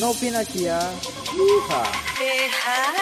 Novinakia. Ah. Yeehaw.